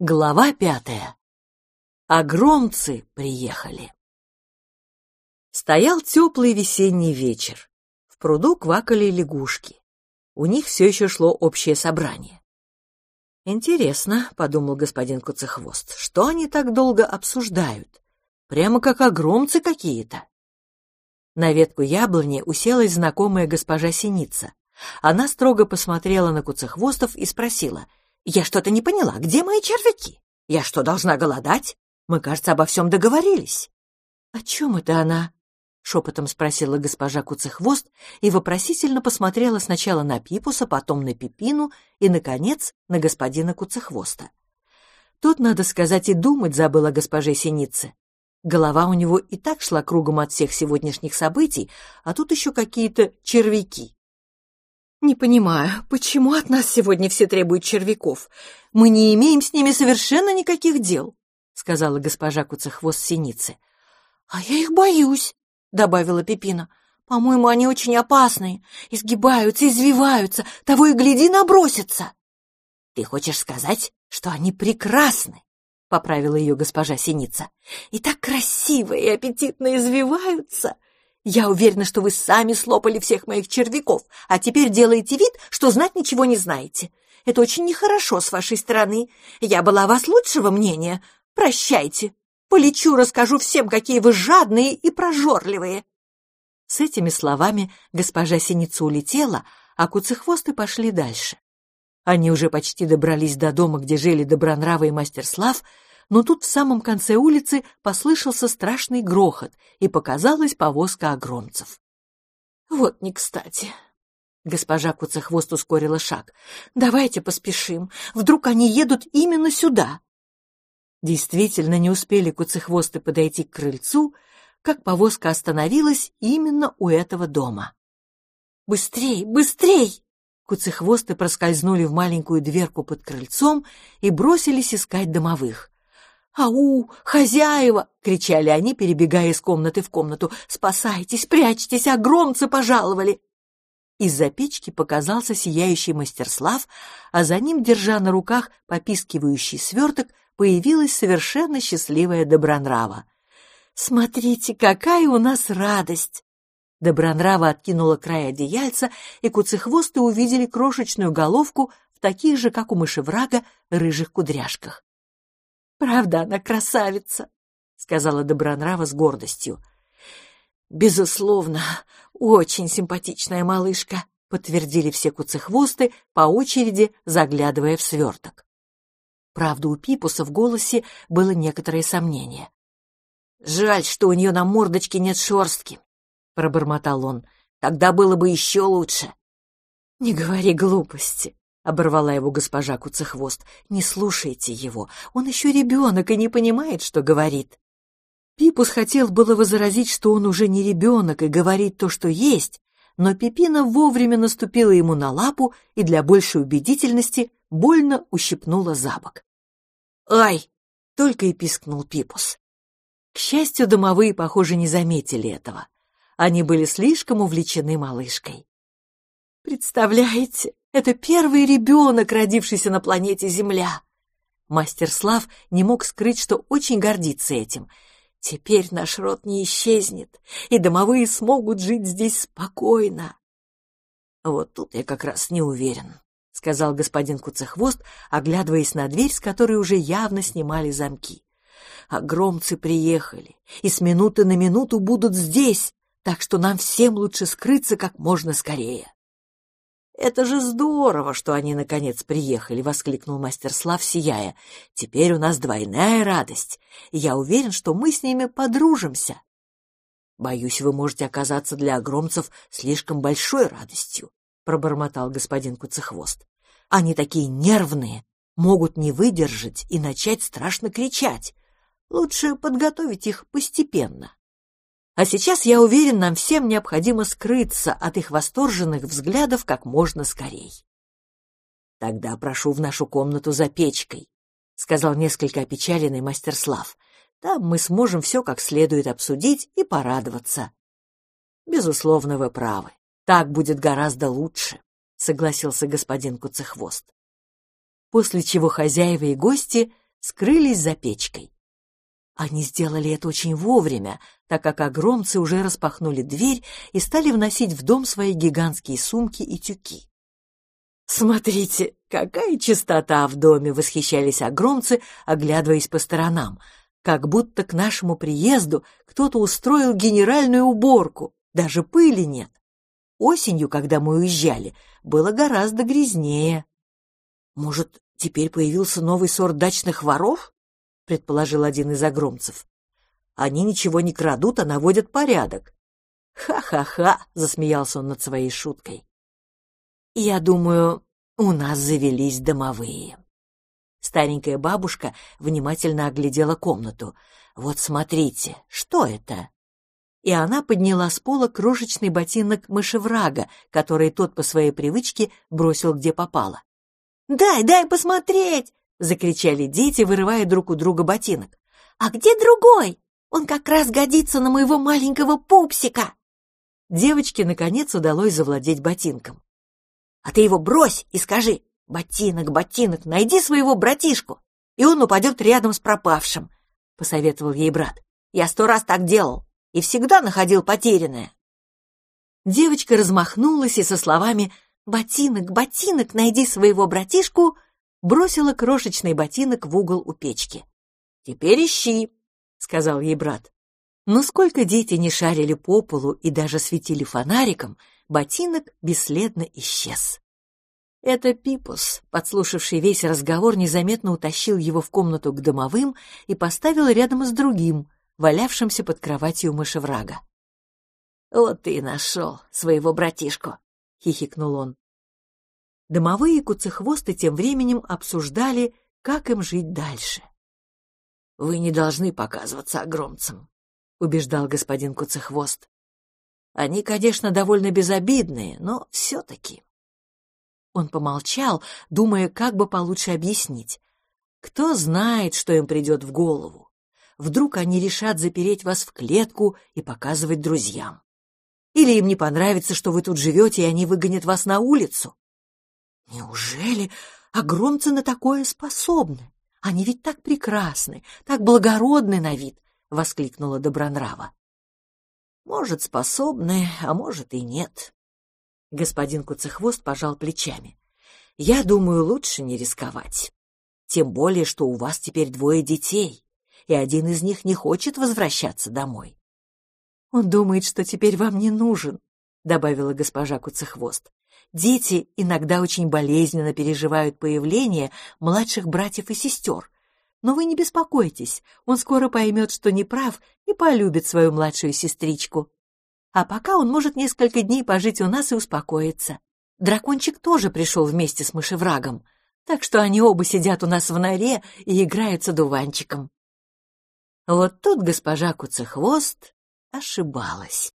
Глава пятая. Огромцы приехали. Стоял теплый весенний вечер. В пруду квакали лягушки. У них все еще шло общее собрание. «Интересно», — подумал господин Куцехвост, — «что они так долго обсуждают? Прямо как огромцы какие-то». На ветку яблони уселась знакомая госпожа Синица. Она строго посмотрела на Куцехвостов и спросила — я что-то не поняла. Где мои червяки? Я что, должна голодать? Мы, кажется, обо всем договорились. — О чем это она? — шепотом спросила госпожа Куцехвост и вопросительно посмотрела сначала на Пипуса, потом на Пипину и, наконец, на господина Куцехвоста. Тут, надо сказать, и думать забыл о госпоже Синице. Голова у него и так шла кругом от всех сегодняшних событий, а тут еще какие-то червяки. «Не понимаю, почему от нас сегодня все требуют червяков? Мы не имеем с ними совершенно никаких дел», — сказала госпожа Куцехвост Синицы. «А я их боюсь», — добавила Пепина. «По-моему, они очень опасные, изгибаются, извиваются, того и гляди набросятся». «Ты хочешь сказать, что они прекрасны?» — поправила ее госпожа Синица. «И так красиво и аппетитно извиваются!» Я уверена, что вы сами слопали всех моих червяков, а теперь делаете вид, что знать ничего не знаете. Это очень нехорошо с вашей стороны. Я была о вас лучшего мнения. Прощайте. Полечу, расскажу всем, какие вы жадные и прожорливые. С этими словами госпожа Синица улетела, а куцехвосты пошли дальше. Они уже почти добрались до дома, где жили Добронрава и мастер Слав, но тут в самом конце улицы послышался страшный грохот, и показалась повозка огромцев. «Вот не кстати», Госпожа Куцехвост ускорила шаг. «Давайте поспешим. Вдруг они едут именно сюда?» Действительно, не успели Куцехвосты подойти к крыльцу, как повозка остановилась именно у этого дома. «Быстрей, быстрей!» Куцехвосты проскользнули в маленькую дверку под крыльцом и бросились искать домовых. «Ау, хозяева!» — кричали они, перебегая из комнаты в комнату. «Спасайтесь, прячьтесь, огромцы пожаловали!» Из-за печки показался сияющий мастерслав, а за ним, держа на руках попискивающий сверток, появилась совершенно счастливая Добронрава. «Смотрите, какая у нас радость!» Добронрава откинула край одеяльца, и куцехвосты увидели крошечную головку в таких же, как у мышеврага, рыжих кудряшках. Правда, она красавица, сказала Добронрава с гордостью. Безусловно, очень симпатичная малышка, подтвердили все куцехвосты, по очереди заглядывая в сверток. Правда, у Пипуса в голосе было некоторое сомнение. «Жаль, что у нее на мордочке нет шерстки», — пробормотал он. «Тогда было бы еще лучше». «Не говори глупости», оборвала его госпожа Куцехвост. «Не слушайте его, он еще ребенок и не понимает, что говорит». Пипус хотел было возразить, что он уже не ребенок и говорит то, что есть, но Пипина вовремя наступила ему на лапу и для большей убедительности больно ущипнула за бок. «Ай!» — только и пискнул Пипус. К счастью, домовые, похоже, не заметили этого. Они были слишком увлечены малышкой. «Представляете, это первый ребенок, родившийся на планете Земля. Мастер Слав не мог скрыть, что очень гордится этим. Теперь наш род не исчезнет, и домовые смогут жить здесь спокойно. Вот тут я как раз не уверен, — сказал господин Куцехвост, оглядываясь на дверь, с которой уже явно снимали замки. Огромцы приехали, и с минуты на минуту будут здесь, так что нам всем лучше скрыться как можно скорее. «Это же здорово, что они наконец приехали!» — воскликнул мастер Слав, сияя. «Теперь у нас двойная радость, я уверен, что мы с ними подружимся». «Боюсь, вы можете оказаться для огромцев слишком большой радостью», — пробормотал господин Куцехвост. «Они такие нервные, могут не выдержать и начать страшно кричать. Лучше подготовить их постепенно». А сейчас, я уверен, нам всем необходимо скрыться от их восторженных взглядов как можно скорей. Тогда прошу в нашу комнату за печкой, сказал несколько опечаленный мастер Слав. Там мы сможем все как следует обсудить и порадоваться. Безусловно, вы правы. Так будет гораздо лучше, согласился господин Куцехвост. После чего хозяева и гости скрылись за печкой. Они сделали это очень вовремя, так как огромцы уже распахнули дверь и стали вносить в дом свои гигантские сумки и тюки. «Смотрите, какая чистота в доме!» — восхищались огромцы, оглядываясь по сторонам. «Как будто к нашему приезду кто-то устроил генеральную уборку, даже пыли нет. Осенью, когда мы уезжали, было гораздо грязнее». «Может, теперь появился новый сорт дачных воров?» Предположил один из огромцев. Они ничего не крадут, а наводят порядок. Ха-ха-ха, засмеялся он над своей шуткой. Я думаю, у нас завелись домовые. Старенькая бабушка внимательно оглядела комнату. Вот смотрите, что это? И она подняла с пола крошечный ботинок мышеврага, который тот по своей привычке бросил где попало. «Дай, дай посмотреть!» — закричали дети, вырывая друг у друга ботинок. «А где другой? Он как раз годится на моего маленького пупсика!» Девочке, наконец, удалось завладеть ботинком. «А ты его брось и скажи, ботинок, ботинок, найди своего братишку, и он упадет рядом с пропавшим», — посоветовал ей брат. «Я сто раз так делал и всегда находил потерянное». Девочка размахнулась и со словами «Ботинок, ботинок, найди своего братишку» бросила крошечный ботинок в угол у печки. «Теперь ищи», — сказал ей брат. Но сколько дети не шарили по полу и даже светили фонариком, ботинок бесследно исчез. Это Пипус, подслушавший весь разговор, незаметно утащил его в комнату к домовым и поставил рядом с другим, валявшимся под кроватью мышеврага. «Вот ты и нашел своего братишку», — хихикнул он. Домовые куцехвосты тем временем обсуждали, как им жить дальше. «Вы не должны показываться огромцам», — убеждал господин Куцехвост. «Они, конечно, довольно безобидные, но все-таки...» Он помолчал, думая, как бы получше объяснить. «Кто знает, что им придет в голову? Вдруг они решат запереть вас в клетку и показывать друзьям? Или им не понравится, что вы тут живете, и они выгонят вас на улицу? Неужели огромцы на такое способны? Они ведь так прекрасны, так благородны на вид, — воскликнула Добронрава. Может, способны, а может и нет. Господин Куцехвост пожал плечами. Я думаю, лучше не рисковать. Тем более, что у вас теперь двое детей, и один из них не хочет возвращаться домой. Он думает, что теперь вам не нужен, — добавила госпожа Куцехвост. Дети иногда очень болезненно переживают появление младших братьев и сестер. Но вы не беспокойтесь, он скоро поймет, что не прав, и полюбит свою младшую сестричку. А пока он может несколько дней пожить у нас и успокоиться. Дракончик тоже пришел вместе с мышеврагом, так что они оба сидят у нас в норе и играются дуванчиком. Вот тут госпожа Куцехвост ошибалась.